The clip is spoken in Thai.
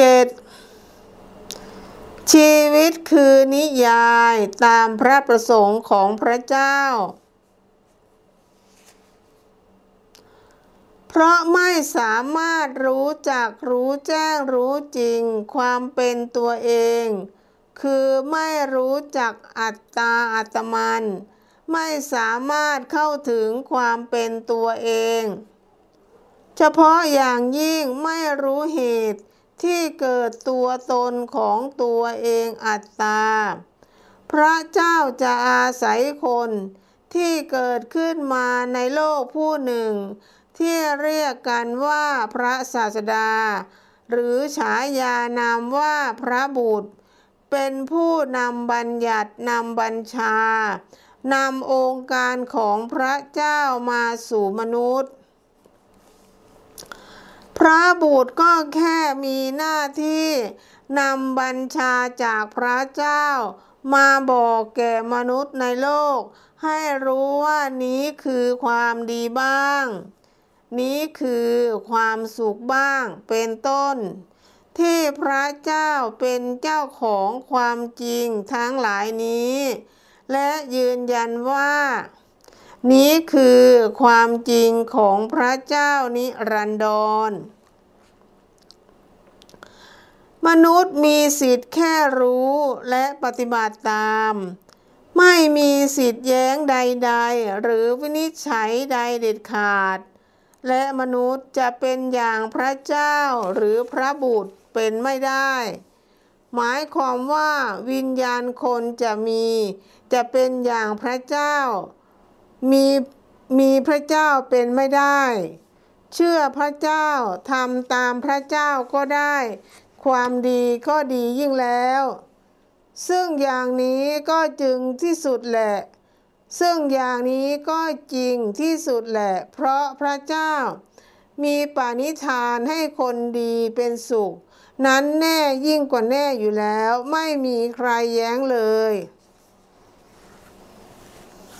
7. ชีวิตคือนิยายตามพระประสงค์ของพระเจ้า เพราะไม่สามารถรู้จักรู้แจ้งรู้จริงความเป็นตัวเอง คือไม่รู้จักอัตตาอัตมัน ไม่สามารถเข้าถึงความเป็นตัวเอง เฉพาะอย่างยิ่งไม่รู้เหตุ ที่เกิดตัวตนของตัวเองอัตตา พระเจ้าจะอาศัยคนที่เกิดขึ้นมาในโลกผู้หนึ่ง ที่เรียกกันว่าพระศาสดา หรือฉายานามว่าพระบุตร เป็นผู้นำบัญญัตินำบัญชานำองค์การของพระเจ้ามาสู่มนุษย์ พระบุตรก็แค่มีหน้าที่นำบัญชาจากพระเจ้า มาบอกแก่มนุษย์ในโลก ให้รู้ว่านี้คือความดีบ้าง นี้คือความสุขบ้างเป็นต้น ที่พระเจ้าเป็นเจ้าของความจริงทั้งหลายนี้ และยืนยันว่า นี้คือความจริงของพระเจ้านิรันดร มนุษย์มีสิทธิ์แค่รู้และปฏิบัติตาม ไม่มีสิทธิ์แย้งใด ๆ หรือวินิจฉัยใดเด็ดขาด และมนุษย์จะเป็นอย่างพระเจ้าหรือพระบุตรเป็นไม่ได้ หมายความว่าวิญญาณคนจะมี จะเป็นอย่างพระเจ้า มีมีพระเจ้าเป็นไม่ได้ เชื่อพระเจ้าทำตามพระเจ้าก็ได้ ความดีก็ดียิ่งแล้ว ซึ่งอย่างนี้ก็จึงที่สุดแหละ ซึ่งอย่างนี้ก็จริงที่สุดแหละ เพราะพระเจ้า มีปาณิธานให้คนดีเป็นสุข นั้นแน่ยิ่งกว่าแน่อยู่แล้ว ไม่มีใครแย้งเลย